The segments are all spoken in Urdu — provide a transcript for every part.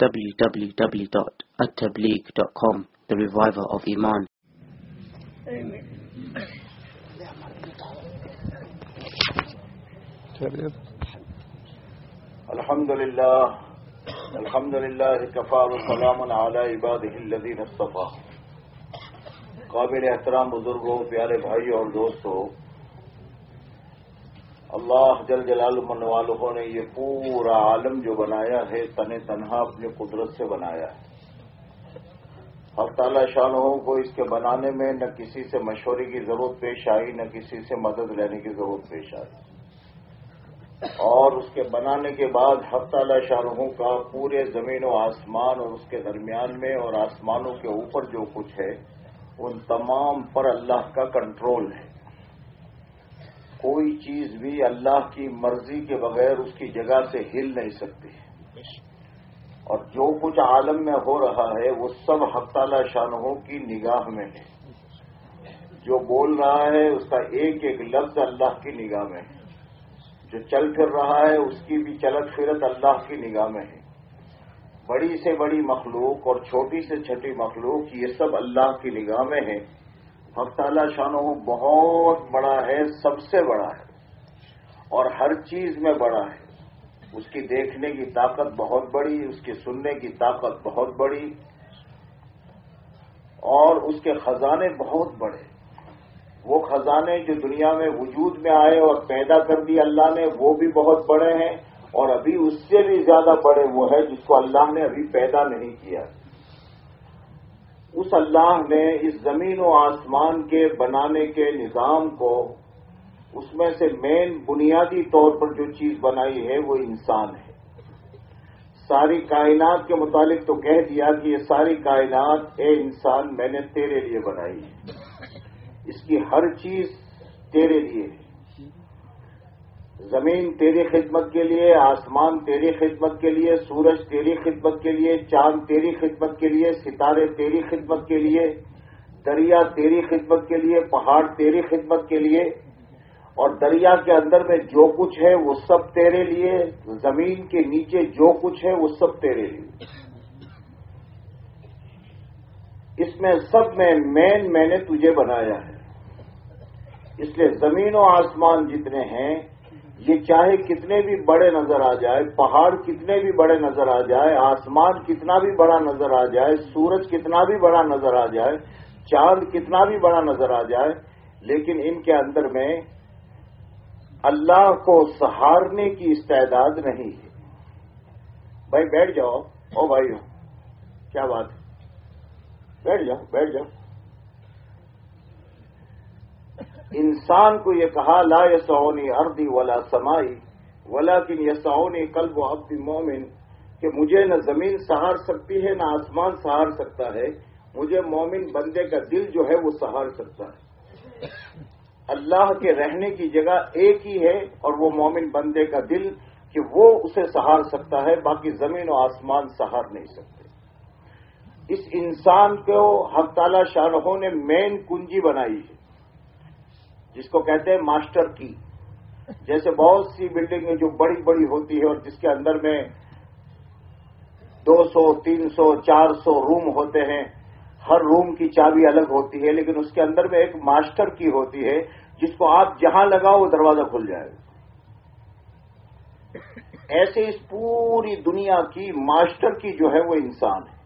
www.attableek.com, the reviver of Iman. الحمد لله الحمد لله كفى وسلام على عباده الذين اصطفى قابل احترام بزرگوں پیارے بھائی اور دوستوں اللہ جل جلال من والوں نے یہ پورا عالم جو بنایا ہے تن تنہا اپنی قدرت سے بنایا ہے۔ ہر تعالی شاہوں کو اس کے بنانے میں نہ کسی سے مشورے کی ضرورت پیش آئی، نہ کسی سے مدد لینے کی ضرورت پیش آئی۔ اور اس کے بنانے کے بعد تعالی شاہرحوں کا پورے زمین و آسمان اور اس کے درمیان میں اور آسمانوں کے اوپر جو کچھ ہے، ان تمام پر اللہ کا کنٹرول ہے۔ کوئی چیز بھی اللہ کی مرضی کے بغیر اس کی جگہ سے ہل نہیں سکتی۔ اور جو کچھ عالم میں ہو رہا ہے، وہ سب تعالی شاہوں کی نگاہ میں ہے۔ جو بول رہا ہے، اس کا ایک ایک لفظ اللہ کی نگاہ میں ہے۔ جو چل پھر رہا ہے، اس کی بھی چلت پھرت اللہ کی نگاہ میں ہے۔ بڑی سے بڑی مخلوق اور چھوٹی سے چھوٹی مخلوق، یہ سب اللہ کی نگاہ میں ہے۔ تعالی شانو بہت بڑا ہے، سب سے بڑا ہے، اور ہر چیز میں بڑا ہے۔ اس کی دیکھنے کی طاقت بہت بڑی، اس کی سننے کی طاقت بہت بڑی، اور اس کے خزانے بہت بڑے۔ وہ خزانے جو دنیا میں وجود میں آئے اور پیدا کر دی اللہ نے، وہ بھی بہت بڑے ہیں، اور ابھی اس سے بھی زیادہ بڑے وہ ہے جس کو اللہ نے ابھی پیدا نہیں کیا۔ اس اللہ نے اس زمین و آسمان کے بنانے کے نظام کو اس میں سے مین بنیادی طور پر جو چیز بنائی ہے وہ انسان ہے۔ ساری کائنات کے متعلق تو کہہ دیا کہ یہ ساری کائنات اے انسان میں نے تیرے لیے بنائی ہے۔ اس کی ہر چیز تیرے لیے ہے۔ زمین تیری خدمت کے لیے، آسمان تیری خدمت کے لیے، سورج تیری خدمت کے لیے، چاند تیری خدمت کے لیے، ستارے تیری خدمت کے لیے، دریا تیری خدمت کے لیے، پہاڑ تیری خدمت کے لیے، اور دریا کے اندر میں جو کچھ ہے وہ سب تیرے لیے، زمین کے نیچے جو کچھ ہے وہ سب تیرے لیے۔ اس میں سب میں مین میں نے تجھے بنایا ہے۔ اس لیے زمین و آسمان جتنے ہیں یہ چاہے کتنے بھی بڑے نظر آ جائے، پہاڑ کتنے بھی بڑے نظر آ جائے، آسمان کتنا بھی بڑا نظر آ جائے، سورج کتنا بھی بڑا نظر آ جائے، چاند کتنا بھی بڑا نظر آ جائے، لیکن ان کے اندر میں اللہ کو سہارنے کی استعداد نہیں ہے۔ بھائی بیٹھ جاؤ، او بھائی کیا بات ہے؟ بیٹھ جاؤ بیٹھ جاؤ۔ انسان کو یہ کہا، لا یسونی اردی ولا سمائی ولا کن یسونی و ابدی مومن، کہ مجھے نہ زمین سہار سکتی ہے، نہ آسمان سہار سکتا ہے، مجھے مومن بندے کا دل جو ہے وہ سہار سکتا ہے۔ اللہ کے رہنے کی جگہ ایک ہی ہے اور وہ مومن بندے کا دل کہ وہ اسے سہار سکتا ہے، باقی زمین و آسمان سہار نہیں سکتے۔ اس انسان کو حق تعالی شاہ نے مین کنجی بنائی ہے۔ جس کو کہتے ہیں ماسٹر کی۔ جیسے بہت سی بلڈنگیں جو بڑی بڑی ہوتی ہے اور جس کے اندر میں دو سو، تین سو، چار سو روم ہوتے ہیں، ہر روم کی چابی الگ ہوتی ہے، لیکن اس کے اندر میں ایک ماسٹر کی ہوتی ہے، جس کو آپ جہاں لگاؤ وہ دروازہ کھل جائے۔ گا ایسے اس پوری دنیا کی ماسٹر کی جو ہے وہ انسان ہے۔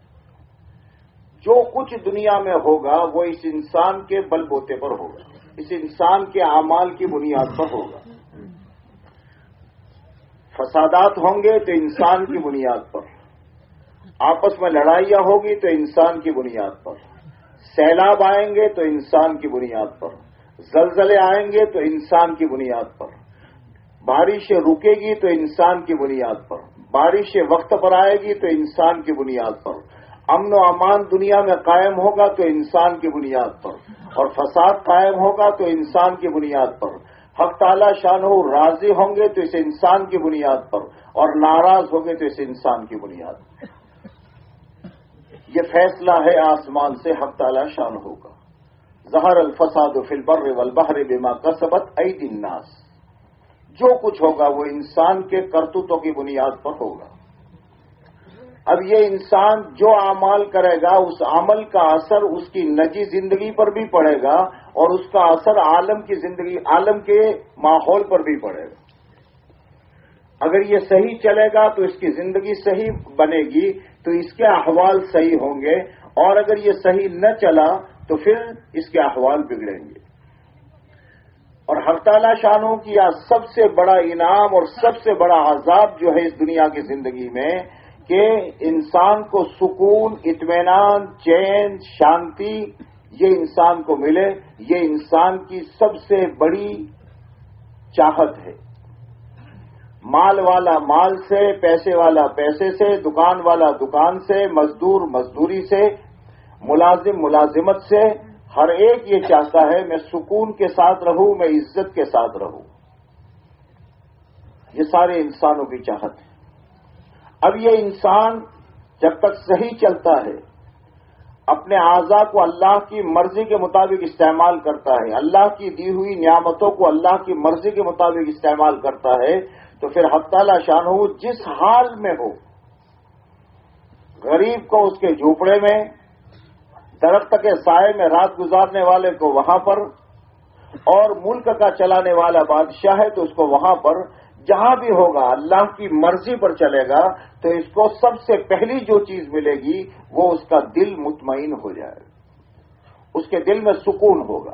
جو کچھ دنیا میں ہوگا، وہ اس انسان کے بل بوتے پر ہوگا۔ اس انسان کے اعمال کی بنیاد پر ہوگا۔ فسادات ہوں گے تو انسان کی بنیاد پر۔ آپس میں لڑائیاں ہوگی تو انسان کی بنیاد پر۔ سیلاب آئیں گے تو انسان کی بنیاد پر۔ زلزلے آئیں گے تو انسان کی بنیاد پر۔ بارشیں رکے گی تو انسان کی بنیاد پر۔ بارشیں وقت پر آئے گی تو انسان کی بنیاد پر۔ امن و امان دنیا میں قائم ہوگا تو انسان کی بنیاد پر۔ اور فساد قائم ہوگا تو انسان کی بنیاد پر۔ حق تعالی شان ہو راضی ہوں گے تو اس انسان کی بنیاد پر، اور ناراض ہوں گے تو اس انسان کی بنیاد پر۔ یہ فیصلہ ہے آسمان سے حق تعالی شان ہوگا زہر الفساد فل بر والبحر بما کسبت عید الناس۔ جو کچھ ہوگا وہ انسان کے کرتوتوں کی بنیاد پر ہوگا۔ اب یہ انسان جو اعمال کرے گا، اس عمل کا اثر اس کی نجی زندگی پر بھی پڑے گا اور اس کا اثر عالم کی زندگی، عالم کے ماحول پر بھی پڑے گا۔ اگر یہ صحیح چلے گا تو اس کی زندگی صحیح بنے گی، تو اس کے احوال صحیح ہوں گے اور اگر یہ صحیح نہ چلا تو پھر اس کے احوال بگڑیں گے۔ اور ہر شانوں کی سب سے بڑا انعام اور سب سے بڑا عذاب جو ہے اس دنیا کی زندگی میں کہ انسان کو سکون، اطمینان، چین، شانتی، یہ انسان کو ملے، یہ انسان کی سب سے بڑی چاہت ہے۔ مال والا مال سے، پیسے والا پیسے سے، دکان والا دکان سے، مزدور مزدوری سے، ملازم ملازمت سے، ہر ایک یہ چاہتا ہے میں سکون کے ساتھ رہوں، میں عزت کے ساتھ رہوں۔ یہ سارے انسانوں کی چاہت ہے۔ اب یہ انسان جب تک صحیح چلتا ہے، اپنے اعضا کو اللہ کی مرضی کے مطابق استعمال کرتا ہے، اللہ کی دی ہوئی نعمتوں کو اللہ کی مرضی کے مطابق استعمال کرتا ہے، تو پھر تعالی شان ہو جس حال میں ہو، غریب کو اس کے جھوپڑے میں، درخت کے سائے میں رات گزارنے والے کو وہاں پر، اور ملک کا چلانے والا بادشاہ ہے تو اس کو وہاں پر جہاں بھی ہوگا، اللہ کی مرضی پر چلے گا، تو اس کو سب سے پہلی جو چیز ملے گی، وہ اس کا دل مطمئن ہو جائے گا۔ اس کے دل میں سکون ہوگا۔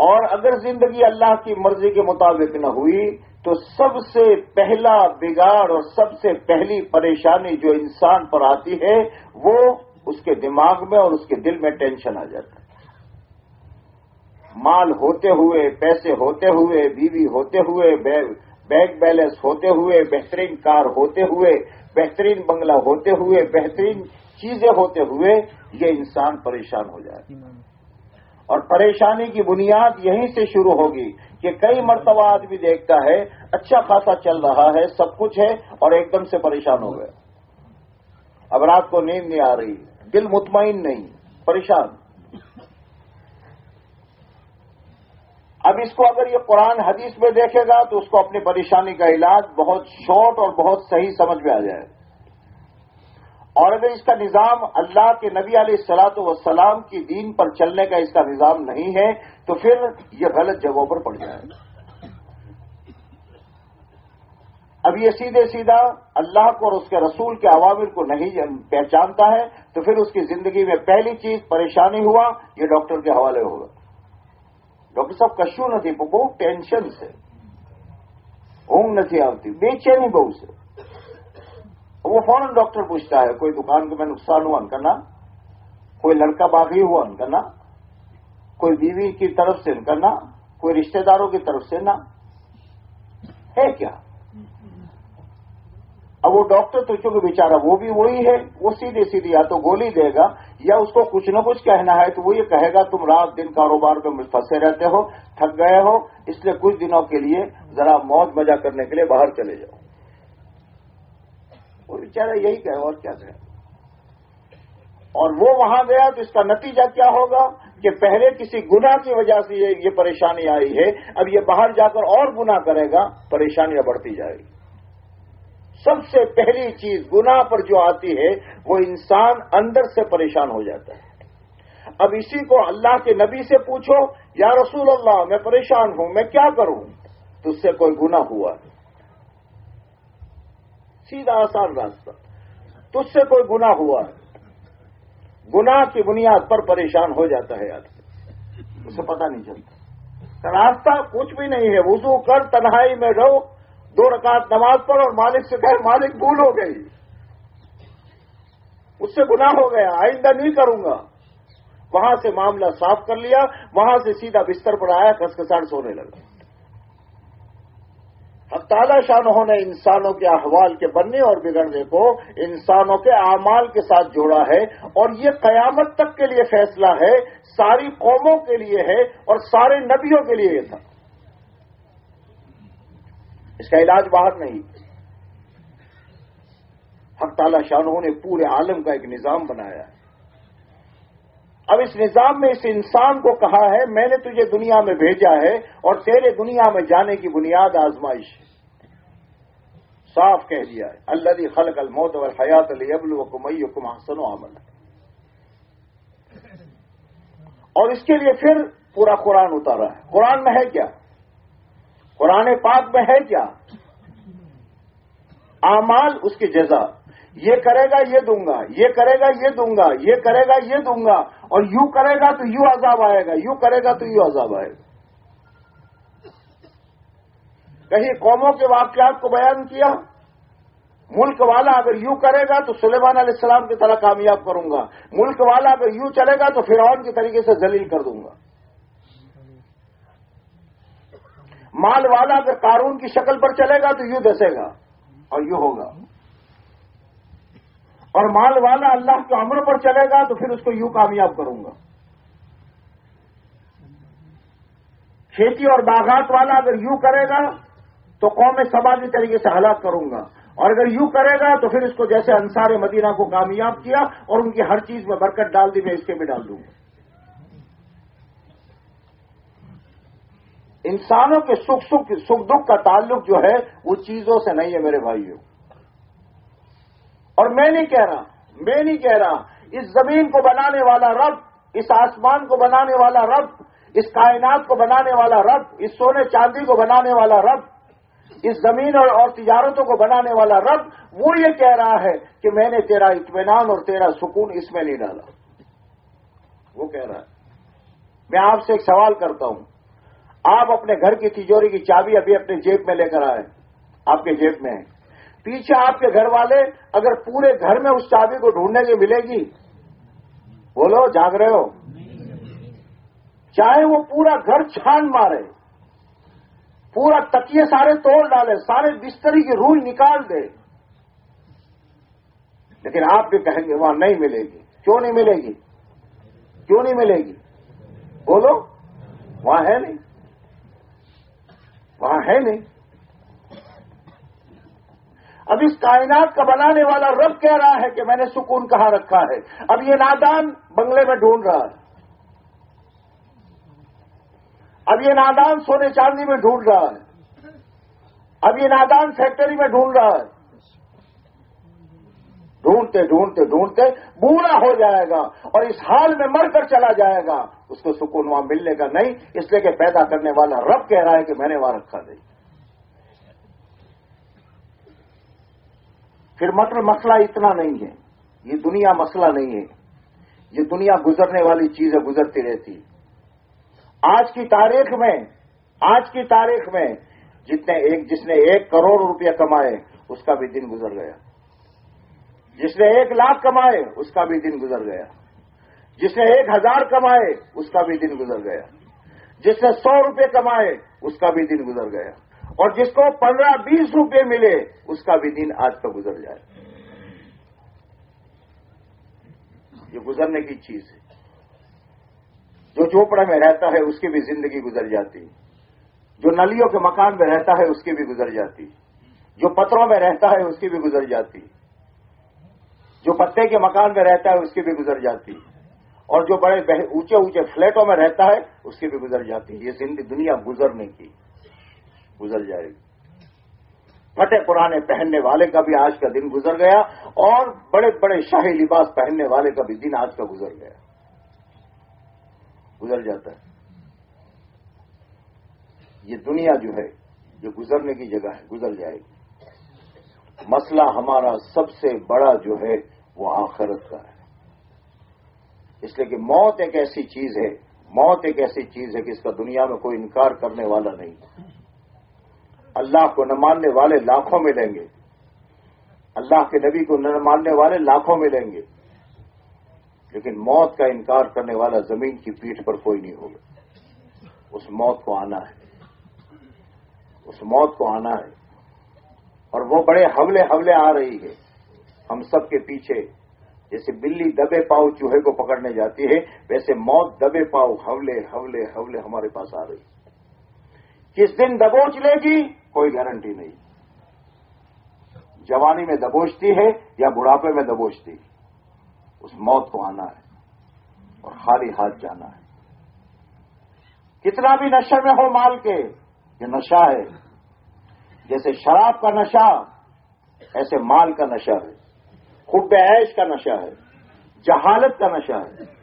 اور اگر زندگی اللہ کی مرضی کے مطابق نہ ہوئی، تو سب سے پہلا بگاڑ اور سب سے پہلی پریشانی جو انسان پر آتی ہے، وہ اس کے دماغ میں اور اس کے دل میں ٹینشن آ جاتا ہے۔ مال ہوتے ہوئے، پیسے ہوتے ہوئے، بیوی ہوتے ہوئے بینک بیلنس ہوتے ہوئے، بہترین کار ہوتے ہوئے، بہترین بنگلہ ہوتے ہوئے، بہترین چیزیں ہوتے ہوئے یہ انسان پریشان ہو جائے۔ اور پریشانی کی بنیاد یہیں سے شروع ہوگی کہ کئی مرتبہ آدمی دیکھتا ہے اچھا خاصا چل رہا ہے، سب کچھ ہے اور ایک دم سے پریشان ہو گئے۔ اب رات کو نیند نہیں آ رہی، دل مطمئن نہیں، پریشان۔ اب اس کو اگر یہ قرآن حدیث میں دیکھے گا تو اس کو اپنی پریشانی کا علاج بہت شارٹ اور بہت صحیح سمجھ میں آ جائے۔ اور اگر اس کا نظام اللہ کے نبی علیہ السلاط وسلام کی دین پر چلنے کا اس کا نظام نہیں ہے تو پھر یہ غلط جگہوں پر پڑ جائے۔ گا اب یہ سیدھے سیدھا اللہ کو اور اس کے رسول کے عوامل کو نہیں پہچانتا ہے تو پھر اس کی زندگی میں پہلی چیز پریشانی ہوا، یہ ڈاکٹر کے حوالے ہوگا۔ ڈاکٹر صاحب، کشو نہیں بہت ٹینشن سے۔ اونگ نہیں آتی بے چینی بہو سے۔ وہ فوراً ڈاکٹر پوچھتا ہے، کوئی دکان کو میں نقصان ہوا، ان کا نا کوئی لڑکا باغی ہوا، ان کا نا کوئی بیوی کی طرف سے، ان کا نا کوئی رشتہ داروں کی طرف سے نا ہے کیا؟ اب وہ ڈاکٹر تو چونکہ بیچارہ وہ بھی وہی ہے، وہ سیدھی سیدھی یا تو گولی دے گا یا اس کو کچھ نہ کچھ کہنا ہے تو وہ یہ کہے گا، تم رات دن کاروبار میں پھنسے رہتے ہو، تھک گئے ہو، اس لیے کچھ دنوں کے لیے ذرا موت مزہ کرنے کے لیے باہر چلے جاؤ۔ وہ بیچارہ یہی کہ اور کیا کہ اور وہ وہاں گیا تو اس کا نتیجہ کیا ہوگا کہ پہلے کسی گنا کی وجہ سے یہ پریشانی آئی ہے، اب یہ باہر جا کر اور گنا کرے گا، پریشانیاں بڑھتی جائے گی۔ سب سے پہلی چیز گنا پر جو آتی ہے، وہ انسان اندر سے پریشان ہو جاتا ہے۔ اب اسی کو اللہ کے نبی سے پوچھو، یا رسول اللہ، میں پریشان ہوں، میں کیا کروں؟ تو اس سے کوئی گنا ہوا۔ ہے سیدھا آسان راستہ۔ تجھ سے کوئی گنا ہوا۔ ہے گنا کی بنیاد پر پریشان ہو جاتا ہے آدمی۔ اسے پتا نہیں چلتا۔ راستہ کچھ بھی نہیں ہے۔ وضو کر، تنہائی میں رہو۔ دو رکعت نماز پڑھ اور مالک سے کہے، مالک بھول ہو گئی۔ اس سے گنا ہو گیا، آئندہ نہیں کروں گا۔ وہاں سے معاملہ صاف کر لیا، وہاں سے سیدھا بستر پر آیا کسکسان سونے لگا تعالی شاہ نے انسانوں کے احوال کے بننے اور بگڑنے کو انسانوں کے اعمال کے ساتھ جوڑا ہے اور یہ قیامت تک کے لیے فیصلہ ہے۔ ساری قوموں کے لیے ہے اور سارے نبیوں کے لیے یہ تھا۔ اس کا علاج باہر نہیں۔ حق تعالی شاہ نے پورے عالم کا ایک نظام بنایا۔ ہے اب اس نظام میں اس انسان کو کہا ہے، میں نے تجھے دنیا میں بھیجا ہے اور تیرے دنیا میں جانے کی بنیاد آزمائش ہے۔ صاف کہہ دیا ہے اللہ خلق الموت والحیات البل و کمئی و کماسن و عمل اور اس کے لیے پھر پورا قرآن اتارا ہے۔ قرآن میں ہے کیا؟ قرآن پاک میں ہے کیا؟ اعمال اس کی جزا۔ یہ کرے گا، یہ دوں گا۔ یہ کرے گا، یہ دوں گا۔ یہ کرے گا، یہ دوں گا۔ اور یوں کرے گا تو یوں عذاب آئے گا۔ یوں کرے گا تو یوں عذاب آئے گا۔ کہیں قوموں کے واقعات کو بیان کیا؟ ملک والا اگر یوں کرے گا تو سلیمان علیہ السلام کی طرح کامیاب کروں گا۔ ملک والا اگر یوں چلے گا تو فرعون کی طریقے سے ذلیل کر دوں گا۔ مال والا اگر قارون کی شکل پر چلے گا تو یوں دسے گا اور یوں ہوگا۔ اور مال والا اللہ کے عمر پر چلے گا تو پھر اس کو یوں کامیاب کروں گا۔ کھیتی اور باغات والا اگر یوں کرے گا تو قوم سماجی طریقے سے ہلاک کروں گا۔ اور اگر یوں کرے گا تو پھر اس کو جیسے انصار مدینہ کو کامیاب کیا اور ان کی ہر چیز میں برکت ڈال دی، میں اس کے بھی ڈال دوں گا۔ انسانوں کے سکھ سکھ سکھ دکھ کا تعلق جو ہے، وہ چیزوں سے نہیں ہے میرے بھائیوں۔ اور میں نہیں کہہ رہا، میں نہیں کہہ رہا، اس زمین کو بنانے والا رب، اس آسمان کو بنانے والا رب، اس کائنات کو بنانے والا رب، اس سونے چاندی کو بنانے والا رب، اس زمین اور اور تجارتوں کو بنانے والا رب، وہ یہ کہہ رہا ہے کہ میں نے تیرا اطمینان اور تیرا سکون اس میں نہیں ڈالا۔ وہ کہہ رہا ہے۔ میں آپ سے ایک سوال کرتا ہوں۔ آپ اپنے گھر کی تجوری کی چابی ابھی اپنے جیب میں لے کر آئے آپ کے جیب میں پیچھے آپ کے گھر والے اگر پورے گھر میں اس چابی کو ڈھونڈنے کی ملے گی، بولو، جاگ رہے ہو۔ چاہے وہ پورا گھر چھان مارے، پورا تکیے سارے توڑ ڈالے، سارے بستری کی روئی نکال دے۔ لیکن آپ بھی کہیں گے، وہاں نہیں ملے گی۔ کیوں نہیں ملے گی؟ کیوں نہیں ملے گی؟ بولو، وہاں ہے نہیں۔ وہاں ہے نہیں۔ اب اس کائنات کا بنانے والا رب کہہ رہا ہے کہ میں نے سکون کہاں رکھا ہے؟ اب یہ نادان بنگلے میں ڈھونڈ رہا ہے۔ اب یہ نادان سونے چاندی میں ڈھونڈ رہا ہے۔ اب یہ نادان فیکٹری میں ڈھونڈ رہا ہے۔ ڈھونڈتے ڈھونڈتے ڈھونڈتے بوڑھا ہو جائے گا اور اس حال میں مر کر چلا جائے گا۔ اس کو سکون وہاں ملنے کا نہیں، اس لیے کہ پیدا کرنے والا رب کہہ رہا ہے کہ میں نے وہاں رکھا نہیں۔ پھر مطلب مسئلہ اتنا نہیں ہے۔ یہ دنیا مسئلہ نہیں ہے۔ یہ دنیا گزرنے والی چیزیں گزرتی رہتی۔ آج کی تاریخ میں، آج کی تاریخ میں جتنے ایک، جس نے ایک کروڑ روپیہ کمائے، اس کا بھی دن گزر گیا۔ جس نے ایک لاکھ کمائے، اس کا بھی دن گزر گیا۔ جس نے ایک ہزار کمائے، اس کا بھی دن گزر گیا۔ جس نے سو روپے کمائے، اس کا بھی دن گزر گیا۔ اور جس کو پندرہ بیس روپے ملے، اس کا بھی دن آج کا گزر جائے۔ یہ گزرنے کی چیز ہے۔ جو چوپڑے میں رہتا ہے، اس کی بھی زندگی گزر جاتی۔ جو نلیوں کے مکان میں رہتا ہے، اس کی بھی گزر جاتی۔ جو پتھروں میں رہتا ہے، اس کی بھی گزر جاتی۔ جو پتے کے مکان میں رہتا ہے اس کی بھی گزر جاتی اور جو بڑے اونچے اونچے فلیٹوں میں رہتا ہے اس کی بھی گزر جاتی یہ زندگی دنیا گزرنے کی۔ گزر جائے گی۔ پھٹے پرانے پہننے والے کا بھی آج کا دن گزر گیا اور بڑے بڑے شاہی لباس پہننے والے کا بھی دن آج کا گزر گیا۔ گزر جاتا ہے۔ یہ دنیا جو ہے یہ گزرنے کی جگہ ہے، گزر جائے گی۔ مسئلہ ہمارا سب سے بڑا جو ہے وہ آخرت کا ہے۔ اس لیے کہ موت ایک ایسی چیز ہے، موت ایک ایسی چیز ہے کہ اس کا دنیا میں کوئی انکار کرنے والا نہیں۔ اللہ کو نہ ماننے والے لاکھوں ملیں گے۔ اللہ کے نبی کو نہ ماننے والے لاکھوں ملیں گے۔ لیکن موت کا انکار کرنے والا زمین کی پیٹھ پر کوئی نہیں ہوگا۔ اس موت کو آنا ہے۔ اس موت کو آنا ہے۔ اور وہ بڑے حملے حملے آ رہی ہے۔ ہم سب کے پیچھے جیسے بلی دبے پاؤ چوہے کو پکڑنے جاتی ہے، ویسے موت دبے پاؤ حولے حولے حولے ہمارے پاس آ رہی کس دن دبوچ لے گی؟ کوئی گارنٹی نہیں۔ جوانی میں دبوچتی ہے یا بڑھاپے میں دبوچتی ہے؟ اس موت کو آنا ہے اور خالی ہاتھ جانا ہے۔ کتنا بھی نشے میں ہو مال کے یہ نشہ ہے جیسے شراب کا نشہ ایسے مال کا نشہ ہے خب عیش کا نشہ ہے، جہالت کا نشہ ہے۔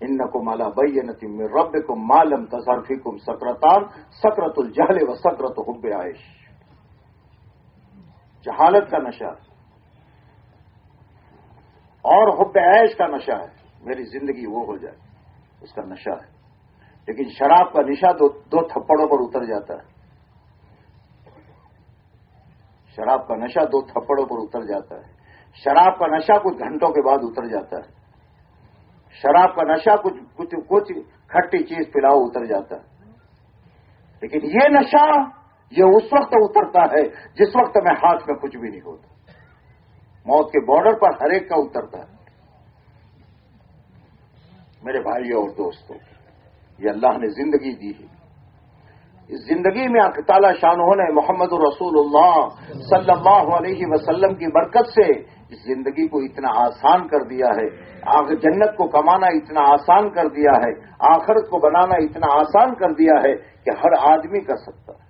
ان کو مالا بئی نتیم رب کو مالم تصرفی کم سکرتان سکرت الجہل و سکرت حب عائش جہالت کا نشہ۔ اور حب عیش کا نشہ ہے۔ میری زندگی وہ ہو جائے، اس کا نشہ ہے۔ لیکن شراب کا نشہ دو دو تھپڑوں پر اتر جاتا ہے۔ شراب کا نشہ دو تھپڑوں پر اتر جاتا ہے۔ شراب کا نشہ کچھ گھنٹوں کے بعد اتر جاتا ہے۔ شراب کا نشہ کچھ کچھ کچھ کھٹی چیز پلاؤ اتر جاتا ہے۔ لیکن یہ نشہ یہ اس وقت اترتا ہے جس وقت میں ہاتھ میں کچھ بھی نہیں ہوتا۔ موت کے بارڈر پر ہر ایک کا اترتا ہے۔ میرے بھائیوں اور دوستوں یہ اللہ نے زندگی دی ہے۔ اس زندگی میں تعالی شان ہونے محمد الرسول اللہ صلی اللہ علیہ وسلم کی برکت سے۔ اس زندگی کو اتنا آسان کر دیا ہے۔ جنت کو کمانا اتنا آسان کر دیا ہے۔ آخرت کو بنانا اتنا آسان کر دیا ہے کہ ہر آدمی کر سکتا ہے۔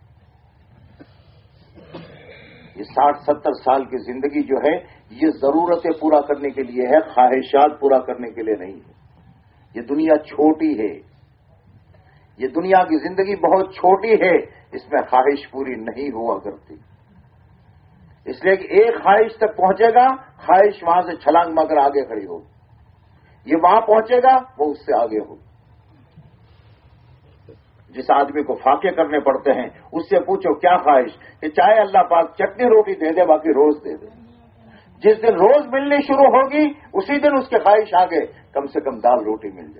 یہ ساٹھ ستر سال کی زندگی جو ہے، یہ ضرورتیں پورا کرنے کے لیے ہے، خواہشات پورا کرنے کے لیے نہیں ہے۔ یہ دنیا چھوٹی ہے۔ یہ دنیا کی زندگی بہت چھوٹی ہے، اس میں خواہش پوری نہیں ہوا کرتی۔ اس لیے کہ ایک خواہش تک پہنچے گا، خواہش وہاں سے چھلانگ مگر آگے کھڑی ہوگی۔ یہ وہاں پہنچے گا، وہ اس سے آگے ہوگی۔ جس آدمی کو فاقے کرنے پڑتے ہیں، اس سے پوچھو کیا خواہش؟ کہ چاہے اللہ پاک چٹنی روٹی دے دے، باقی روز دے دے۔ جس دن روز ملنی شروع ہوگی، اسی دن اس کے خواہش آگے، کم سے کم دال روٹی مل جائے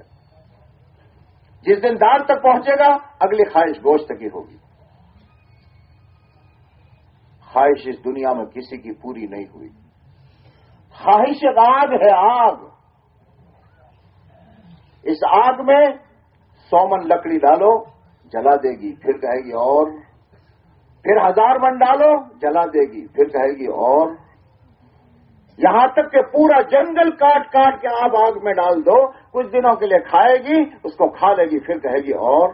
جس دن دار تک پہنچے گا، اگلی خواہش گوشت کی ہوگی۔ خواہش اس دنیا میں کسی کی پوری نہیں ہوئی۔ خواہش ایک آگ ہے، آگ۔ اس آگ میں سومن لکڑی ڈالو، جلا دے گی، پھر کہے گی اور۔ پھر ہزار من ڈالو، جلا دے گی، پھر کہے گی اور۔ یہاں تک کہ پورا جنگل کاٹ کاٹ کے آپ آگ میں ڈال دو، کچھ دنوں کے لیے کھائے گی، اس کو کھا لے گی، پھر کہے گی اور۔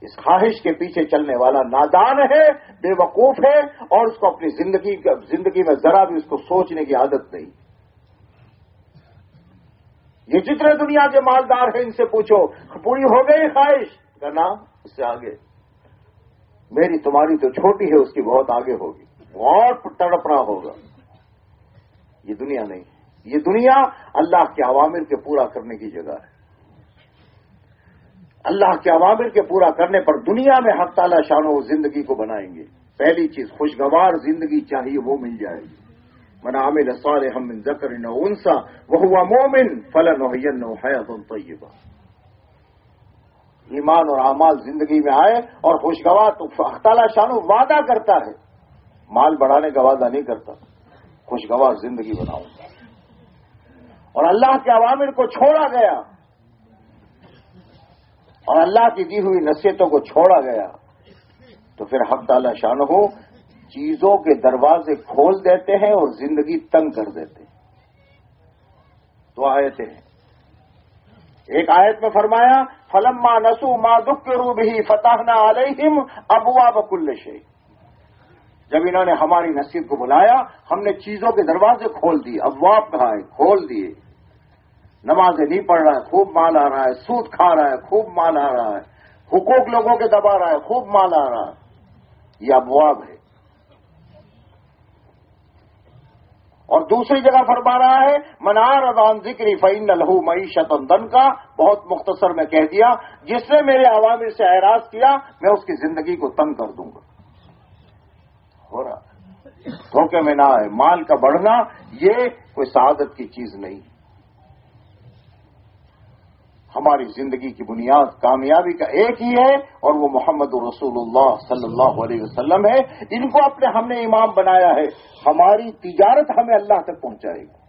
اس خواہش کے پیچھے چلنے والا نادان ہے، بے وقوف ہے، اور اس کو اپنی زندگی زندگی میں ذرا بھی اس کو سوچنے کی عادت نہیں۔ یہ جتنے دنیا کے مالدار ہیں، ان سے پوچھو، پوری ہو گئی خواہش؟ کرنا اس سے آگے۔ میری تمہاری تو چھوٹی ہے، اس کی بہت آگے ہوگی۔ بہت تڑپنا ہوگا۔ یہ دنیا نہیں، یہ دنیا اللہ کے عوامر کے پورا کرنے کی جگہ ہے۔ اللہ کے عوامر کے پورا کرنے پر دنیا میں حق تعالی شان و زندگی کو بنائیں گے۔ پہلی چیز، خوشگوار زندگی چاہیے، وہ مل جائے گی۔ من عامل صالح من ذکر نہ انسا وہ ہوا مومن فلن و حیات طیبہ۔ ایمان اور اعمال زندگی میں آئے اور خوشگوار تو تعالی شانو وعدہ کرتا ہے۔ مال بڑھانے کا وعدہ نہیں کرتا، خوشگوار زندگی بناؤں گا۔ اور اللہ کے عوامر کو چھوڑا گیا۔ اور اللہ کی دی ہوئی نصیحتوں کو چھوڑا گیا۔ تو پھر حق تعالی شان ہو، چیزوں کے دروازے کھول دیتے ہیں اور زندگی تنگ کر دیتے ہیں۔ تو آیتیں ہیں۔ ایک آیت میں فرمایا فلم ماں نسو ماں دکھ کے روب ہی فتح نہ علیہم ابوا بکل شیخ جب انہوں نے ہماری نصیب کو بلایا، ہم نے چیزوں کے دروازے کھول دیے، ابواب کہا ہے کھول دیے۔ نمازیں نہیں پڑھ رہا ہے، خوب مال آ رہا ہے، سود کھا رہا ہے، خوب مال آ رہا ہے۔ حقوق لوگوں کے دبا رہا ہے، خوب مال آ رہا ہے۔ یہ ابواب ہے۔ اور دوسری جگہ فرما رہا ہے منار ادان ذکری فعین لہو معیشت دن کا بہت مختصر میں کہہ دیا، جس نے میرے عوامر سے اعراض کیا، میں اس کی زندگی کو تنگ کر دوں گا۔ دھوکے میں نہ آئے مال کا بڑھنا، یہ کوئی سعادت کی چیز نہیں۔ ہماری زندگی کی بنیاد کامیابی کا ایک ہی ہے اور وہ محمد رسول اللہ صلی اللہ علیہ وسلم ہے۔ ان کو اپنے ہم نے امام بنایا ہے۔ ہماری تجارت ہمیں اللہ تک پہنچائے گی۔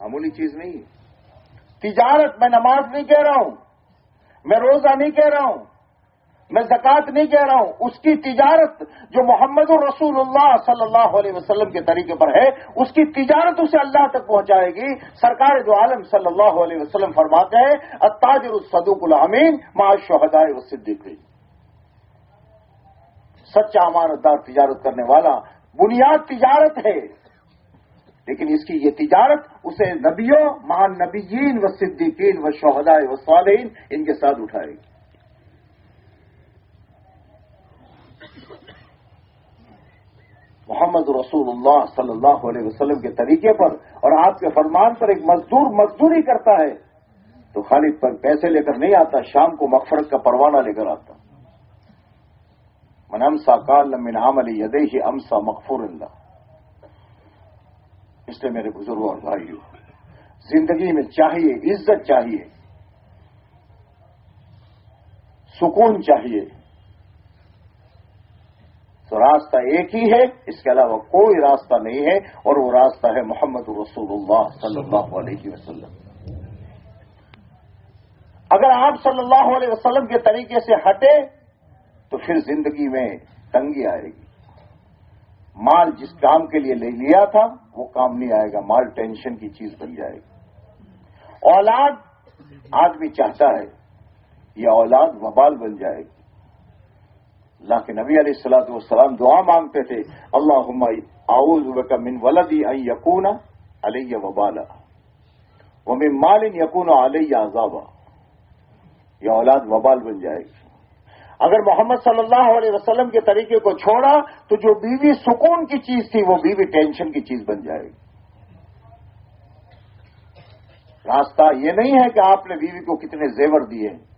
معمولی چیز نہیں۔ تجارت میں نماز نہیں کہہ رہا ہوں، میں روزہ نہیں کہہ رہا ہوں میں زکوٰۃ نہیں کہہ رہا ہوں، اس کی تجارت جو محمد الرسول اللہ صلی اللہ علیہ وسلم کے طریقے پر ہے، اس کی تجارت اسے اللہ تک پہنچائے گی۔ سرکار جو عالم صلی اللہ علیہ وسلم فرماتے ہیں اتاجر الصدوق العمین معاش شہدائے و صدیقی سچا امانت دار تجارت کرنے والا، بنیاد تجارت ہے۔ لیکن اس کی یہ تجارت، اسے نبیوں مان نبیین و صدیقین و شہدائے و صالحین ان کے ساتھ اٹھائے گی۔ محمد رسول اللہ صلی اللہ علیہ وسلم کے طریقے پر اور آپ کے فرمان پر ایک مزدور مزدوری کرتا ہے، تو خالد پر پیسے لے کر نہیں آتا، شام کو مغفرت کا پروانہ لے کر آتا۔ من امسا کال من عمل یدیہ امسا مغفور اللہ۔ اس لیے میرے بزرگوں اور بھائیوں، زندگی میں چاہیے، عزت چاہیے، سکون چاہیے۔ تو راستہ ایک ہی ہے، اس کے علاوہ کوئی راستہ نہیں ہے، اور وہ راستہ ہے محمد رسول اللہ صلی اللہ علیہ وسلم۔ اگر آپ صلی اللہ علیہ وسلم کے طریقے سے ہٹے، تو پھر زندگی میں تنگی آئے گی۔ مال جس کام کے لیے لے لیا تھا، وہ کام نہیں آئے گا، مال ٹینشن کی چیز بن جائے گی۔ اولاد آدمی چاہتا ہے یہ اولاد وبال بن جائے گی۔ اللہ کے نبی علیہ السلاۃ والسلام دعا مانگتے تھے اللہ آؤز من ولدی یقون علیہ وبالا وہ مال یقون علیہ عذابہ یہ اولاد وبال بن جائے گی۔ اگر محمد صلی اللہ علیہ وسلم کے طریقے کو چھوڑا، تو جو بیوی سکون کی چیز تھی، وہ بیوی ٹینشن کی چیز بن جائے گی۔ راستہ یہ نہیں ہے کہ آپ نے بیوی کو کتنے زیور دیے ہیں۔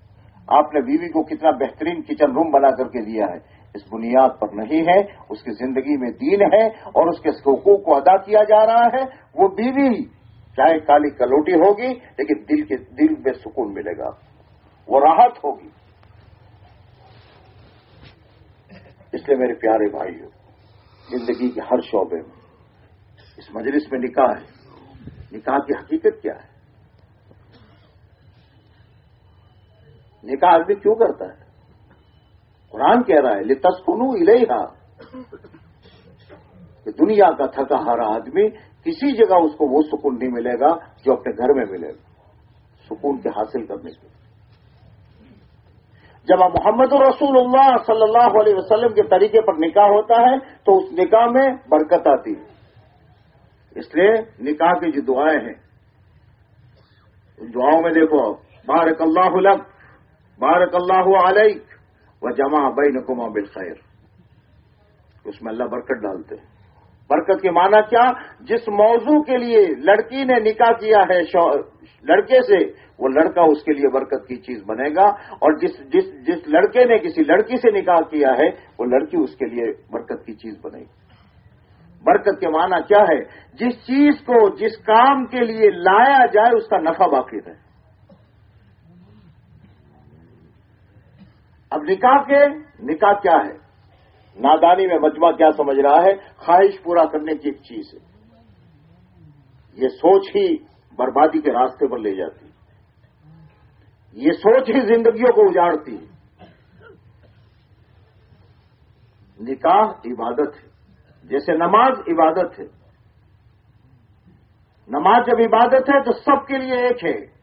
آپ نے بیوی کو کتنا بہترین کچن روم بنا کر کے دیا ہے۔ اس بنیاد پر نہیں ہے، اس کی زندگی میں دین ہے اور اس کے حقوق کو ادا کیا جا رہا ہے۔ وہ بیوی چاہے کالی کلوٹی ہوگی، لیکن دل کے دل میں سکون ملے گا۔ وہ راحت ہوگی۔ اس لیے میرے پیارے بھائی زندگی کے ہر شعبے میں اس مجلس میں نکاح ہے۔ نکاح کی حقیقت کیا ہے؟ نکاح آدمی کیوں کرتا ہے؟ قرآن کہہ رہا ہے لتسکنو الیہا کہ دنیا کا تھکا ہارا آدمی کسی جگہ اس کو وہ سکون نہیں ملے گا جو اپنے گھر میں ملے گا۔ سکون کے حاصل کرنے کے جب محمد الرسول اللہ صلی اللہ علیہ وسلم کے طریقے پر نکاح ہوتا ہے، تو اس نکاح میں برکت آتی ہے۔ اس لیے نکاح کی جو دعائیں ہیں، ان دعاؤں میں دیکھو بارک اللہ لک۔ بارک اللہ علیک و جمع بین کما بالخیر۔ اس میں اللہ برکت ڈالتے ہیں۔ برکت کے معنی کیا؟ جس موضوع کے لیے لڑکی نے نکاح کیا ہے لڑکے سے، وہ لڑکا اس کے لیے برکت کی چیز بنے گا۔ اور جس جس جس لڑکے نے کسی لڑکی سے نکاح کیا ہے، وہ لڑکی اس کے لیے برکت کی چیز بنے گی۔ برکت کے معنی کیا ہے؟ جس چیز کو، جس کام کے لیے لایا جائے، اس کا نفع باقی رہے۔ اب نکاح کے نکاح کیا ہے؟ نادانی میں مجمع کیا سمجھ رہا ہے؟ خواہش پورا کرنے کی ایک چیز ہے۔ یہ سوچ ہی بربادی کے راستے پر لے جاتی یہ سوچ ہی زندگیوں کو اجاڑتی نکاح عبادت ہے۔ جیسے نماز عبادت ہے۔ نماز جب عبادت ہے تو سب کے لیے ایک ہے۔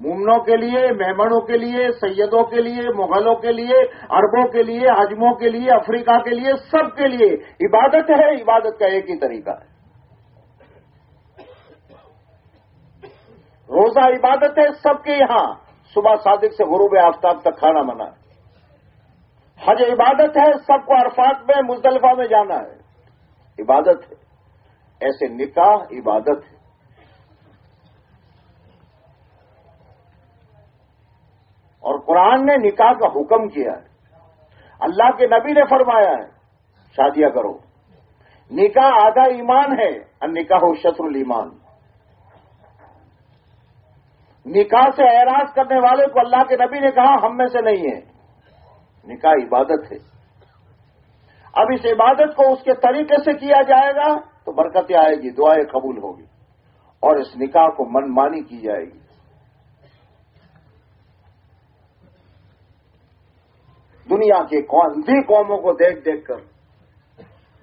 مومنوں کے لیے، مہمانوں کے لیے، سیدوں کے لیے، مغلوں کے لیے، عربوں کے لیے حجموں کے لیے، افریقہ کے لیے، سب کے لیے عبادت ہے، عبادت کا ایک ہی طریقہ۔ ہے روزہ عبادت ہے، سب کے یہاں۔ صبح صادق سے غروب آفتاب تک کھانا منع ہے حج عبادت ہے، سب کو عرفات میں، مزدلفہ میں جانا ہے۔ عبادت ہے۔ ایسے نکاح عبادت ہے۔ اور قرآن نے نکاح کا حکم کیا ہے۔ اللہ کے نبی نے فرمایا ہے، شادیاں کرو۔ نکاح آدھا ایمان ہے اور نکاح ہو شطر المان نکاح سے اعراض کرنے والے کو اللہ کے نبی نے کہا، ہم میں سے نہیں ہے۔ نکاح عبادت ہے۔ اب اس عبادت کو اس کے طریقے سے کیا جائے گا تو برکتیں آئے گی، دعائیں قبول ہوگی اور اس نکاح کو من مانی کی جائے گی۔ دنیا کے بھی قوموں کو دیکھ دیکھ کر۔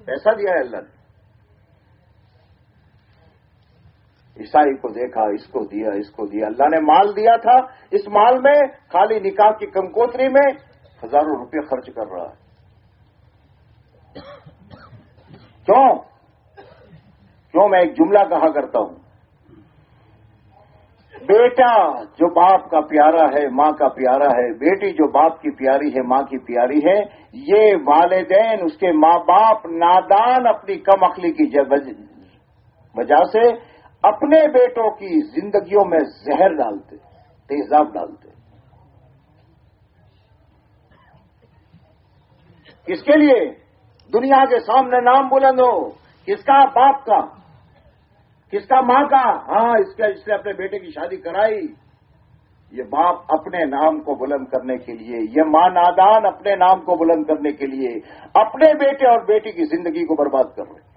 پیسہ دیا ہے اللہ نے۔ عیسائی کو دیکھا، اس کو دیا، اس کو دیا۔ اللہ نے مال دیا تھا، اس مال میں خالی نکاح کی کمکوتری میں ہزاروں روپے خرچ کر رہا ہے۔ کیوں؟ کیوں میں ایک جملہ کہا کرتا ہوں؟ بیٹا جو باپ کا پیارا ہے، ماں کا پیارا ہے، بیٹی جو باپ کی پیاری ہے، ماں کی پیاری ہے، یہ والدین اس کے ماں باپ نادان اپنی کم عقلی کی وجہ سے اپنے بیٹوں کی زندگیوں میں زہر ڈالتے، تیزاب ڈالتے۔ کس کے لیے؟ دنیا کے سامنے نام بلند ہو، کس کا؟ باپ کا۔ کس کا ماں کا؟ ہاں اس کا اس نے اپنے بیٹے کی شادی کرائی۔ یہ باپ اپنے نام کو بلند کرنے کے لیے، یہ ماں نادان اپنے نام کو بلند کرنے کے لیے اپنے بیٹے اور بیٹی کی زندگی کو برباد کر رہے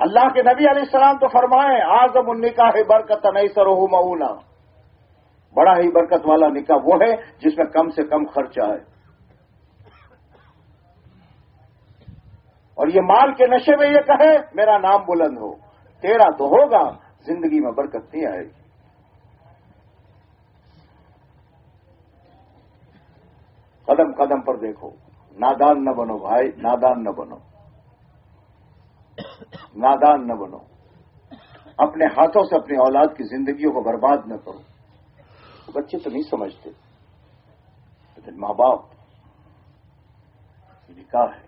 اللہ کے نبی علیہ السلام تو فرمائے آزم ان نکاح برکت نہیں سروہ مونا بڑا ہی برکت والا نکاح وہ ہے جس میں کم سے کم خرچہ ہے۔ اور یہ مال کے نشے میں یہ کہے، میرا نام بلند ہو، تیرا تو ہوگا، زندگی میں برکت نہیں آئے گی۔ قدم قدم پر دیکھو، نادان نہ بنو بھائی، نادان نہ بنو۔ نادان نہ بنو۔ اپنے ہاتھوں سے اپنی اولاد کی زندگیوں کو برباد نہ کرو۔ بچے تو نہیں سمجھتے، لیکن ماں باپ نکاح ہے۔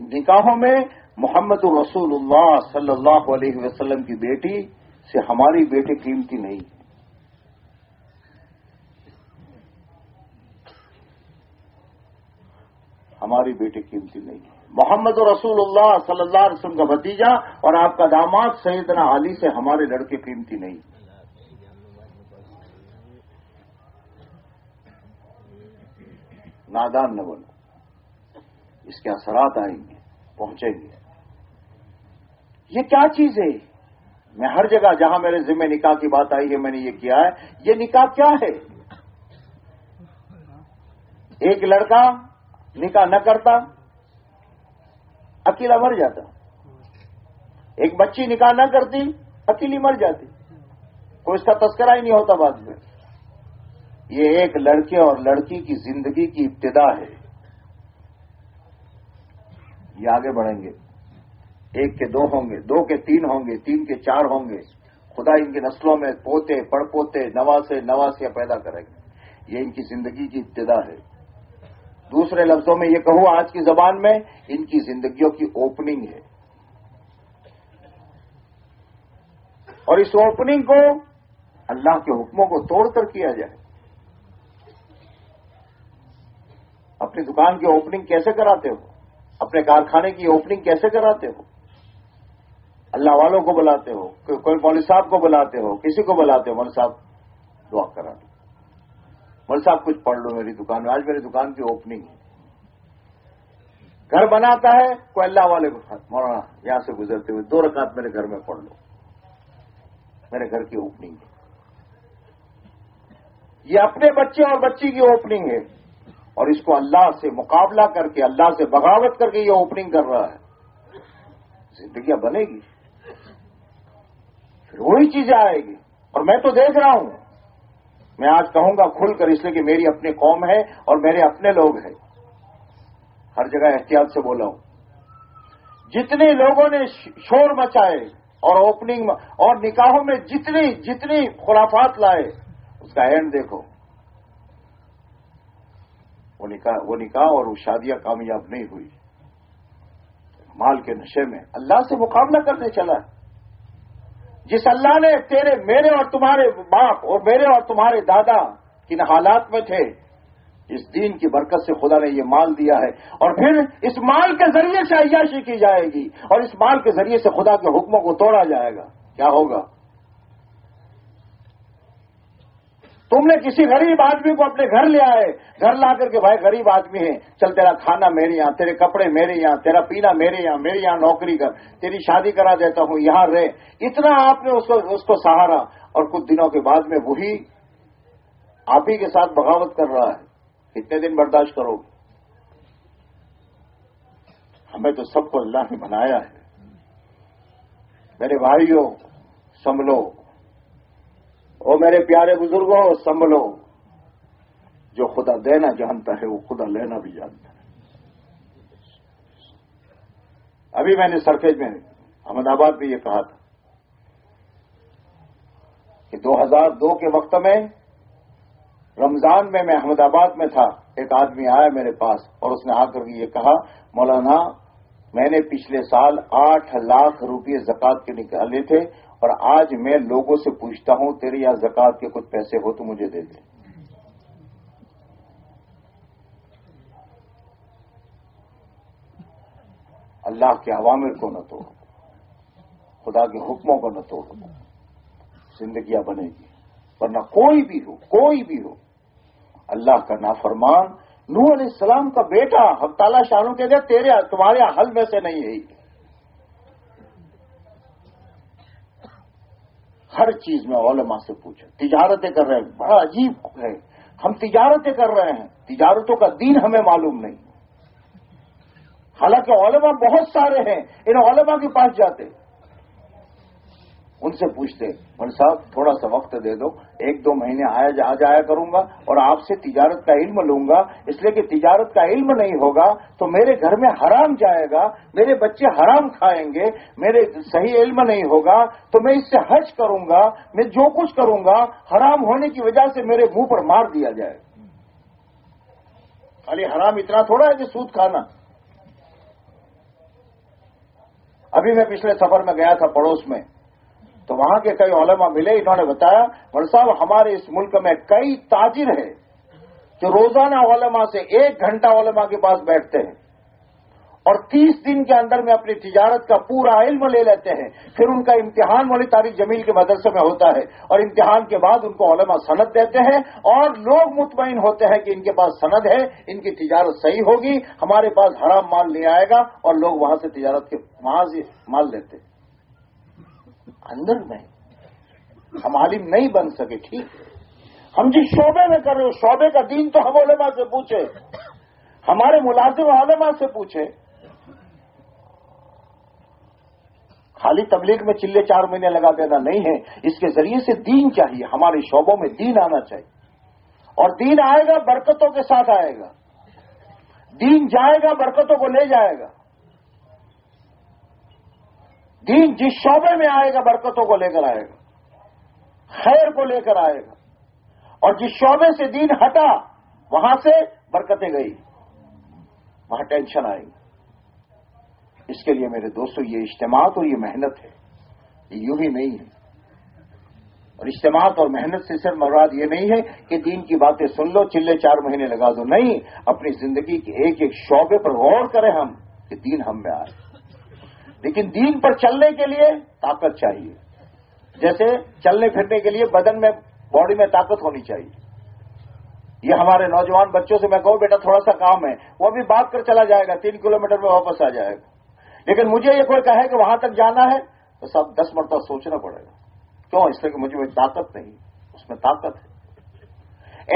نکاحوں میں محمد رسول اللہ صلی اللہ علیہ وسلم کی بیٹی سے ہماری بیٹی قیمتی نہیں۔ ہماری بیٹی قیمتی نہیں۔ محمد رسول اللہ صلی اللہ علیہ وسلم کا بھتیجا اور آپ کا داماد سیدنا علی سے ہمارے لڑکے قیمتی نہیں۔ نادان نہ بنو اس کے اثرات آئیں گے، پہنچیں گے۔ یہ کیا چیز ہے؟ میں ہر جگہ جہاں میرے ذمہ نکاح کی بات آئی ہے، میں نے یہ کیا ہے۔ یہ نکاح کیا ہے؟ ایک لڑکا نکاح نہ کرتا، اکیلا مر جاتا۔ ایک بچی نکاح نہ کرتی، اکیلی مر جاتی۔ کوئی اس کا تذکرہ ہی نہیں ہوتا بعد میں۔ یہ ایک لڑکے اور لڑکی کی زندگی کی ابتدا ہے۔ یہ آگے بڑھیں گے۔ ایک کے دو ہوں گے، دو کے تین ہوں گے، تین کے چار ہوں گے۔ خدا ان کی نسلوں میں پوتے پڑ پوتے نواسے، نواسیاں پیدا کریں گے۔ یہ ان کی زندگی کی ابتدا ہے۔ دوسرے لفظوں میں یہ کہوں، آج کی زبان میں ان کی زندگیوں کی اوپننگ ہے۔ اور اس اوپننگ کو اللہ کے حکموں کو توڑ کر کیا جائے۔ اپنی دکان کی اوپننگ کیسے کراتے ہو؟ اپنے کارخانے کی اوپننگ کیسے کراتے ہو؟ اللہ والوں کو بلاتے ہو، کوئی مول صاحب کو بلاتے ہو، کسی کو بلاتے ہو؟ مول صاحب، دعا کرا دو۔ مول صاحب، کچھ پڑھ لو میری دکان میں، آج میری دکان کی اوپننگ ہے۔ گھر بناتا ہے، کوئی اللہ والے کو مولانا، یہاں سے گزرتے ہوئے دو رکعت میرے گھر میں پڑھ لو۔ میرے گھر کی اوپننگ ہے۔ یہ اپنے بچے اور بچی کی اوپننگ ہے۔ اور اس کو اللہ سے مقابلہ کر کے اللہ سے بغاوت کر کے یہ اوپننگ کر رہا ہے۔ زندگیاں بنے گی۔ پھر وہی چیزیں آئے گی۔ اور میں تو دیکھ رہا ہوں۔ میں آج کہوں گا کھل کر اس لیے کہ میری اپنی قوم ہے اور میرے اپنے لوگ ہیں۔ ہر جگہ احتیاط سے بولا ہوں جتنے لوگوں نے شور مچائے اور اوپننگ اور نکاحوں میں جتنی جتنی خرافات لائے، اس کا اینڈ دیکھو۔ وہ نکاح وہ نکاح اور وہ شادیاں کامیاب نہیں ہوئی۔ مال کے نشے میں اللہ سے مقابلہ کرنے چلا۔ جس اللہ نے تیرے میرے اور تمہارے باپ اور میرے اور تمہارے دادا کن حالات میں تھے، اس دین کی برکت سے خدا نے یہ مال دیا ہے۔ اور پھر اس مال کے ذریعے سے عیاشی کی جائے گی اور اس مال کے ذریعے سے خدا کے حکموں کو توڑا جائے گا۔ کیا ہوگا؟ تم نے کسی غریب آدمی کو اپنے گھر لے آئے، گھر لا کر کے بھائی غریب آدمی ہے، چل تیرا کھانا میرے یہاں، تیرے کپڑے میرے یہاں، تیرا پینا میرے یہاں میرے یہاں نوکری کر، تیری شادی کرا دیتا ہوں، یہاں رہے اتنا آپ نے اس کو اس کو سہارا، اور کچھ دنوں کے بعد میں وہی آپ ہی کے ساتھ بغاوت کر رہا ہے۔ کتنے دن برداشت کرو ہمیں تو سب کو اللہ نے بنایا ہے۔ میرے بھائیوں، سنبھلو۔ او میرے پیارے بزرگوں سنبھلو جو خدا دینا جانتا ہے، وہ خدا لینا بھی جانتا ہے۔ ابھی میں نے سرفیج میں احمد آباد میں یہ کہا تھا کہ دو ہزار دو کے وقت میں رمضان میں میں احمد آباد میں تھا، ایک آدمی آیا میرے پاس اور اس نے آ کر یہ کہا، مولانا میں نے پچھلے سال آٹھ لاکھ روپئے زکات کے نکالے تھے اور آج میں لوگوں سے پوچھتا ہوں، تیرے یہاں زکات کے کچھ پیسے ہو تو مجھے دے دے۔ اللہ کے عوامر کو نہ توڑو۔ خدا کے حکموں کو نہ توڑو۔ زندگیاں بنے گی۔ ورنہ کوئی بھی ہو، کوئی بھی ہو، اللہ کا نافرمان نور علیہ السلام کا بیٹا، ہم تالا شاہوں کے گئے تیرے، تمہارے حل میں سے نہیں ہے۔ ہر چیز میں علماء سے پوچھا تجارتیں کر رہے ہیں، بڑا عجیب ہے۔ ہم تجارتیں کر رہے ہیں۔ تجارتوں کا دین ہمیں معلوم نہیں۔ حالانکہ علماء بہت سارے ہیں ان علماء کے پاس جاتے۔ ان سے پوچھتے من صاحب، تھوڑا سا وقت دے دو، ایک دو مہینے آیا جایا کروں گا اور آپ سے تجارت کا علم لوں گا، اس لیے کہ تجارت کا علم نہیں ہوگا تو میرے گھر میں حرام جائے گا، میرے بچے حرام کھائیں گے، میرے صحیح علم نہیں ہوگا تو میں اس سے حج کروں گا، میں جو کچھ کروں گا، حرام ہونے کی وجہ سے میرے منہ پر مار دیا جائے۔ خالی حرام اتنا تھوڑا ہے کہ سود کھانا۔ ابھی میں پچھلے سفر میں گیا تھا پڑوس میں۔ تو وہاں کے کئی علماء ملے، انہوں نے بتایا مر صاحب، ہمارے اس ملک میں کئی تاجر ہیں جو روزانہ علماء سے ایک گھنٹہ علماء کے پاس بیٹھتے ہیں اور تیس دن کے اندر میں اپنی تجارت کا پورا علم لے لیتے ہیں۔ پھر ان کا امتحان والی تاریخ جمیل کے مدرسے میں ہوتا ہے اور امتحان کے بعد ان کو علماء سند دیتے ہیں اور لوگ مطمئن ہوتے ہیں کہ ان کے پاس سند ہے، ان کی تجارت صحیح ہوگی، ہمارے پاس حرام مال نہیں آئے گا اور لوگ وہاں سے تجارت کے وہاں سے مال لیتے ہیں۔ اندر میں ہم عالم نہیں بن سکے، ٹھیک۔ ہم جس شعبے میں کر رہے ہو، شعبے کا دین تو ہم علماء سے پوچھے۔ ہمارے ملازم علماء سے پوچھے۔ خالی تبلیغ میں چلے چار مہینے لگا دینا نہیں ہے۔ اس کے ذریعے سے دین چاہیے، ہمارے شعبوں میں دین آنا چاہیے۔ اور دین آئے گا، برکتوں کے ساتھ آئے گا۔ دین جائے گا، برکتوں کو لے جائے گا۔ دین جس شعبے میں آئے گا، برکتوں کو لے کر آئے گا، خیر کو لے کر آئے گا۔ اور جس شعبے سے دین ہٹا، وہاں سے برکتیں گئی وہاں ٹینشن آئے۔ گی اس کے لیے میرے دوستوں یہ اجتماع اور یہ محنت ہے، یہ یوں ہی نہیں ہے۔ اور اجتماع اور محنت سے صرف مراد یہ نہیں ہے کہ دین کی باتیں سن لو، چلے چار مہینے لگا دو۔ نہیں، اپنی زندگی کے ایک ایک شعبے پر غور کریں ہم کہ دین ہم میں آئے لیکن دین پر چلنے کے لیے طاقت چاہیے۔ جیسے چلنے پھرنے کے لیے بدن میں باڈی میں طاقت ہونی چاہیے۔ یہ ہمارے نوجوان بچوں سے میں کہوں، بیٹا تھوڑا سا کام ہے، وہ بھی بات کر چلا جائے گا، تین کلو میٹر میں واپس آ جائے گا۔ لیکن مجھے یہ کوئی کہے کہ وہاں تک جانا ہے تو سب دس مرتبہ سوچنا پڑے گا۔ کیوں؟ اس لیے کہ مجھے وہ طاقت نہیں، اس میں طاقت ہے۔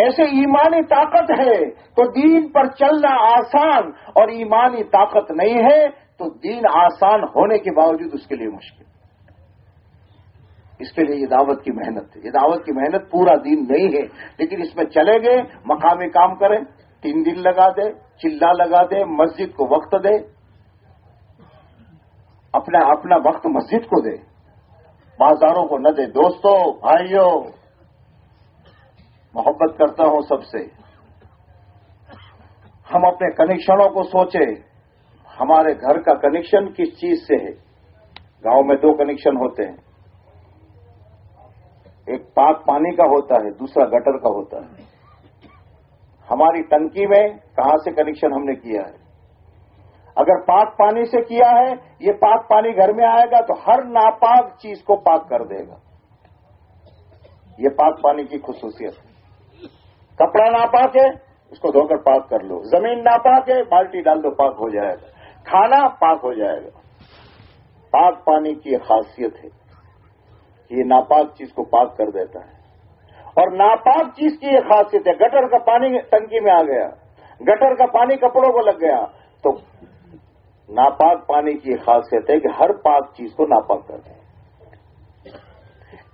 ایسے ایمانی طاقت ہے تو دین پر چلنا آسان اور ایمانی طاقت نہیں ہے۔ تو دین آسان ہونے کے باوجود اس کے لیے مشکل۔ اس کے لیے یہ دعوت کی محنت ہے۔ یہ دعوت کی محنت پورا دین نہیں ہے، لیکن اس میں چلے گئے مقامی کام کریں، تین دن لگا دے، چلا لگا دے، مسجد کو وقت دے، اپنا اپنا وقت مسجد کو دے۔ بازاروں کو نہ دے۔ دوستوں بھائیوں محبت کرتا ہوں سب سے۔ ہم اپنے کنیکشنوں کو سوچیں۔ ہمارے گھر کا کنیکشن کس چیز سے ہے؟ گاؤں میں دو کنیکشن ہوتے ہیں۔ ایک پاک پانی کا ہوتا ہے، دوسرا گٹر کا ہوتا ہے۔ ہماری ٹنکی میں کہاں سے کنیکشن ہم نے کیا ہے؟ اگر پاک پانی سے کیا ہے، یہ پاک پانی گھر میں آئے گا تو ہر ناپاک چیز کو پاک کر دے گا۔ یہ پاک پانی کی خصوصیت ہے۔ کپڑا ناپاک ہے، اس کو دھو کر پاک کر لو۔ زمین ناپاک ہے، بالٹی ڈال دو، پاک ہو جائے گا۔ کھانا پاک ہو جائے گا۔ پاک پانی کی خاصیت ہے یہ ناپاک چیز کو پاک کر دیتا ہے۔ اور ناپاک چیز کی یہ خاصیت ہے، گٹر کا پانی ٹنکی میں آ گیا، گٹر کا پانی کپڑوں کو لگ گیا۔ تو ناپاک پانی کی خاصیت ہے کہ ہر پاک چیز کو ناپاک کر دیں۔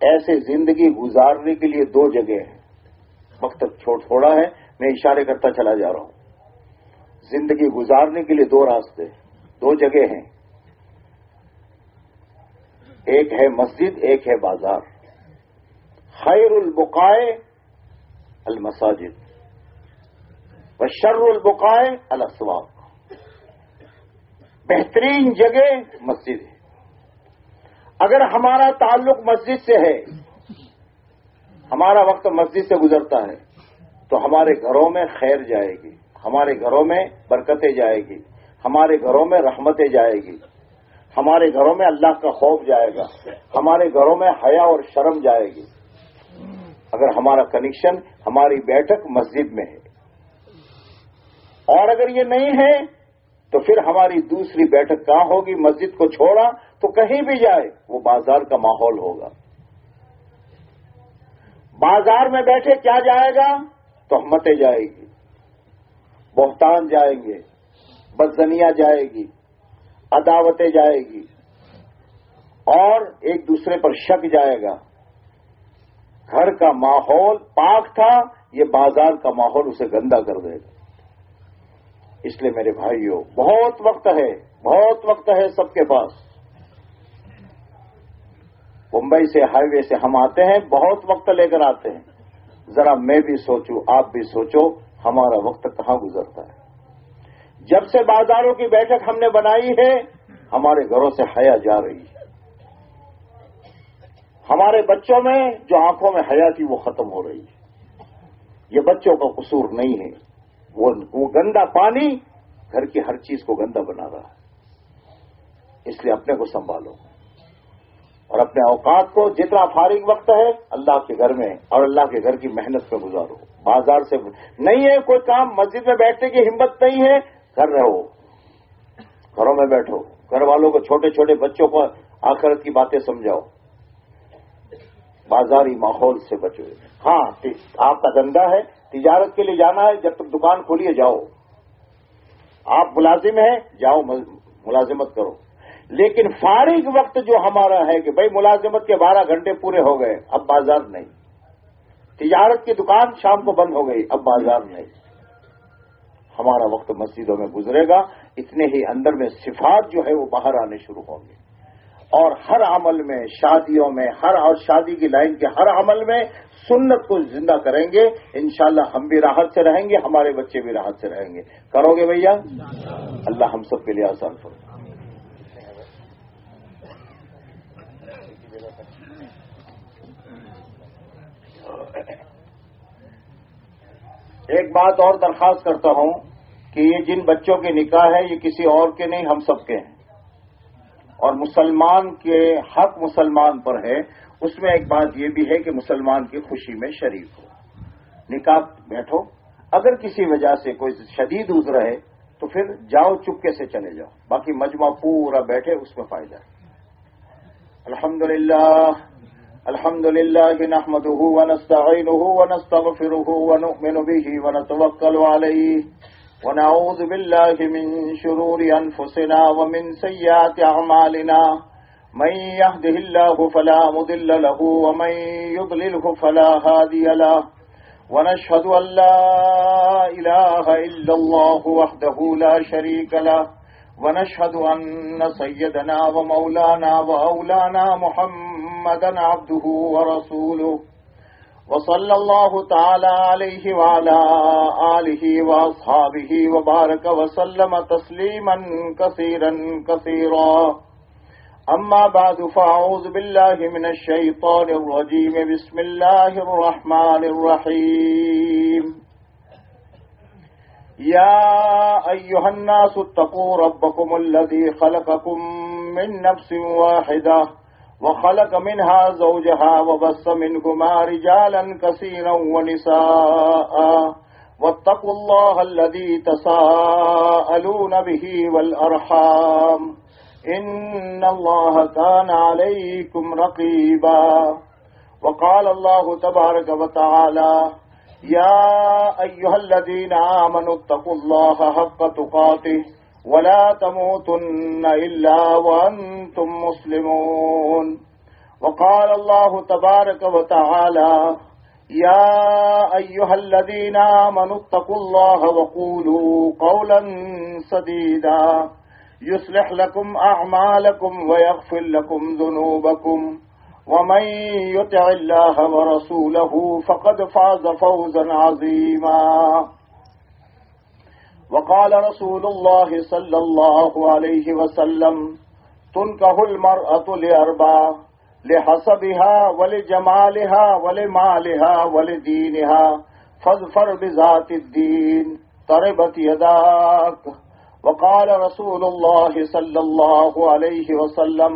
ایسے زندگی گزارنے کے لیے دو جگہ ہیں۔ وقت چھوٹ تھوڑا ہے، میں اشارے کرتا چلا جا رہا ہوں۔ زندگی گزارنے کے لیے دو راستے دو جگہ ہیں۔ ایک ہے مسجد، ایک ہے بازار۔ خیر البقائے المساجد و شر البقائے الاسواق۔ بہترین جگہ مسجد ہے۔ اگر ہمارا تعلق مسجد سے ہے، ہمارا وقت مسجد سے گزرتا ہے، تو ہمارے گھروں میں خیر جائے گی۔ ہمارے گھروں میں برکتیں جائے گی، ہمارے گھروں میں رحمتیں جائے گی، ہمارے گھروں میں اللہ کا خوف جائے گا، ہمارے گھروں میں حیا اور شرم جائے گی۔ اگر ہمارا کنیکشن ہماری بیٹھک مسجد میں ہے۔ اور اگر یہ نہیں ہے، تو پھر ہماری دوسری بیٹھک کہاں ہوگی؟ مسجد کو چھوڑا تو کہیں بھی جائے، وہ بازار کا ماحول ہوگا۔ بازار میں بیٹھے کیا جائے گا؟ تو ہمتیں جائے گی۔ بہتان جائیں گے، بدزنیاں جائے گی، عداوتیں جائے گی، اور ایک دوسرے پر شک جائے گا۔ گھر کا ماحول پاک تھا، یہ بازار کا ماحول اسے گندا کر دے گا۔ اس لیے میرے بھائیوں بہت وقت ہے، بہت وقت ہے سب کے پاس۔ ممبئی سے ہائی وے سے ہم آتے ہیں، بہت وقت لے کر آتے ہیں۔ ذرا میں بھی سوچوں، آپ بھی سوچو ہمارا وقت کہاں گزرتا ہے؟ جب سے بازاروں کی بیٹھک ہم نے بنائی ہے، ہمارے گھروں سے حیا جا رہی ہے۔ ہمارے بچوں میں جو آنکھوں میں حیا تھی، وہ ختم ہو رہی ہے۔ یہ بچوں کا قصور نہیں ہے۔ وہ گندا پانی گھر کی ہر چیز کو گندا بنا رہا ہے۔ اس لیے اپنے کو سنبھالو۔ اور اپنے اوقات کو جتنا فارغ وقت ہے، اللہ کے گھر میں اور اللہ کے گھر کی محنت پہ گزارو۔ بازار سے نہیں ہے، کوئی کام مسجد میں بیٹھنے کی ہمت نہیں ہے، گھر رہو۔ گھروں میں بیٹھو۔ گھر والوں کو چھوٹے چھوٹے بچوں کو آخرت کی باتیں سمجھاؤ۔ بازاری ماحول سے بچو۔ ہاں آپ کا دندہ ہے، تجارت کے لیے جانا ہے، جب تک دکان کھولیے جاؤ۔ آپ ملازم ہیں، جاؤ ملازمت کرو۔ لیکن فارغ وقت جو ہمارا ہے کہ بھائی ملازمت کے بارہ گھنٹے پورے ہو گئے اب بازار نہیں۔ تجارت کی دکان شام کو بند ہو گئی اب بازار نہیں۔ ہمارا وقت مسجدوں میں گزرے گا اتنے ہی اندر میں صفات جو ہے وہ باہر آنے شروع ہوں گے۔ اور ہر عمل میں شادیوں میں ہر اور شادی کی لائن کے ہر عمل میں سنت کو زندہ کریں گے۔ انشاءاللہ ہم بھی راحت سے رہیں گے ہمارے بچے بھی راحت سے رہیں گے۔ کرو گے بھیا؟ اللہ ہم سب کے لیے آسان کرو ایک بات اور درخواست کرتا ہوں کہ یہ جن بچوں کے نکاح ہے، یہ کسی اور کے نہیں، ہم سب کے ہیں۔ اور مسلمان کے حق مسلمان پر ہے۔ اس میں ایک بات یہ بھی ہے کہ مسلمان کی خوشی میں شریک ہو۔ نکاح بیٹھو۔ اگر کسی وجہ سے کوئی شدید ازر ہے، تو پھر جاؤ چپکے سے چلے جاؤ۔ باقی مجمع پورا بیٹھے، اس میں فائدہ ہے۔ الحمد للہ الحمد للہ نحمد ونعوذ بالله من شرور أنفسنا ومن سيئات أعمالنا. من يهده الله فلا مضل له ومن يضلله فلا هادي له. ونشهد أن لا إله إلا الله وحده لا شريك له. ونشهد أن سيدنا ومولانا وأولانا محمد محمدا عبده ورسوله وصلى الله تعالى عليه وعلى آله وأصحابه وبارك وسلم تسليما كثيرا كثيرا. أما بعد، فأعوذ بالله من الشيطان الرجيم. بسم الله الرحمن الرحيم. يا أيها الناس اتقوا ربكم الذي خلقكم من نفس واحدة وخلق منها زوجها وبص منهما رجالا كثيرا ونساء. واتقوا الله الذي تساءلون به والأرحام. إن الله كان عليكم رقيبا. وقال الله تبارك وتعالى يا أيها الذين آمنوا اتقوا الله حق تقاته ولا تموتن إلا وأنتم مسلمون. وقال الله تبارك وتعالى يا أيها الذين آمنوا اتقوا الله وقولوا قولا سديدا. يصلح لكم أعمالكم ويغفر لكم ذنوبكم. ومن يتع الله ورسوله فقد فاز فوزا عظيما. وقال رسول الله صلى الله عليه وسلم تنكه المرأة لأربع، لحسبها ولجمالها ولمالها ولدينها، فاظفر بذات الدين تربت يداك. وقال رسول الله صلى الله عليه وسلم،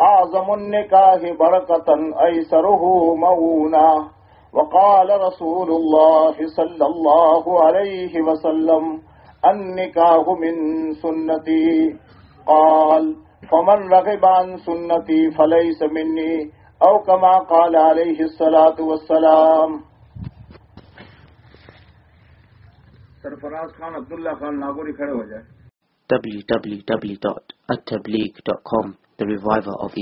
أعظم النكاه بركة أيسره مونا وقال رسول الله صلى الله عليه وسلم النکاح من سنتی قال فمن رغب عن سنتی فلیس منی او کما قال علیہ الصلاة والسلام. سرفراز خان عبداللہ خان ناگوری کھڑے ہو جائے www.attableek.com The Reviver of